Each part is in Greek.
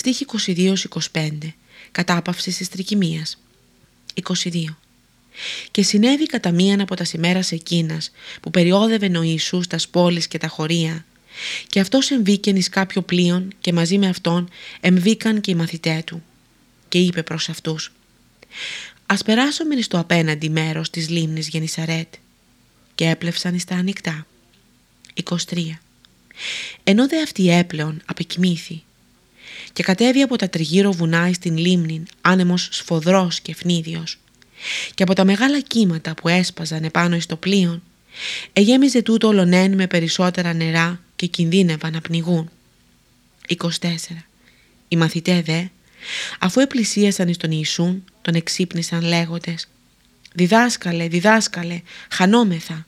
Στίχη 22-25. Κατάπαυση της τρικυμίας. 22. Και συνέβη κατά μίαν από τα σημέρας εκείνας που περιόδευε ο Ιησούς τας πόλεις και τα χωρία και αυτός εμβήκεν εις κάποιο πλοίον και μαζί με αυτόν εμβήκαν και οι μαθητές του και είπε προς αυτούς «Ας περάσουμε εις το απέναντι μέρος της λίμνης Γενισαρέτ» και έπλευσαν εις τα ανοιχτά. 23. Ενώ δε αυτή έπλεον απεκοιμήθη και κατέβη από τα τριγύρω βουνά στην λίμνη άνεμος σφοδρός και φνίδιος και από τα μεγάλα κύματα που έσπαζαν επάνω εις το πλοίο εγέμιζε τούτο ολονέν με περισσότερα νερά και κινδύνευαν να πνιγούν. 24. Οι μαθητές δε, αφού επλησίασαν εις τον Ιησούν, τον εξύπνησαν λέγοντες «Διδάσκαλε, διδάσκαλε, χανόμεθα».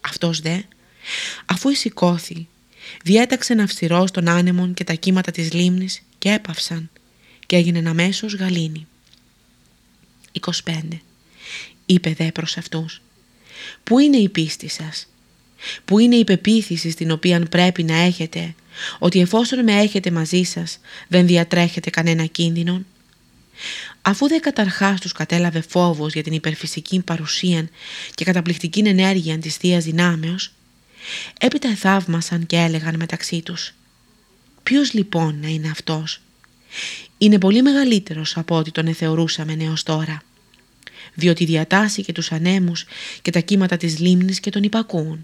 Αυτός δε, αφού εισηκώθη, διέταξε ναυσιρός των άνεμων και τα κύματα της λίμνης και έπαυσαν και έγινε αμέσως γαλήνη. 25. Είπε δε προς αυτούς «Πού είναι η πίστη σας» Πού είναι η πεποίθηση στην οποία πρέπει να έχετε ότι εφόσον με έχετε μαζί σας δεν διατρέχετε κανένα κίνδυνο. Αφού δε καταρχάς τους κατέλαβε φόβος για την υπερφυσική παρουσία και καταπληκτική ενέργεια της θείας Δυνάμεως, έπειτα θαύμασαν και έλεγαν μεταξύ τους «Ποιος λοιπόν να είναι αυτός» είναι πολύ μεγαλύτερος από ό,τι τον εθεωρούσαμε έως τώρα, διότι διατάσσει και τους ανέμους και τα κύματα της λίμνης και τον υπακούν.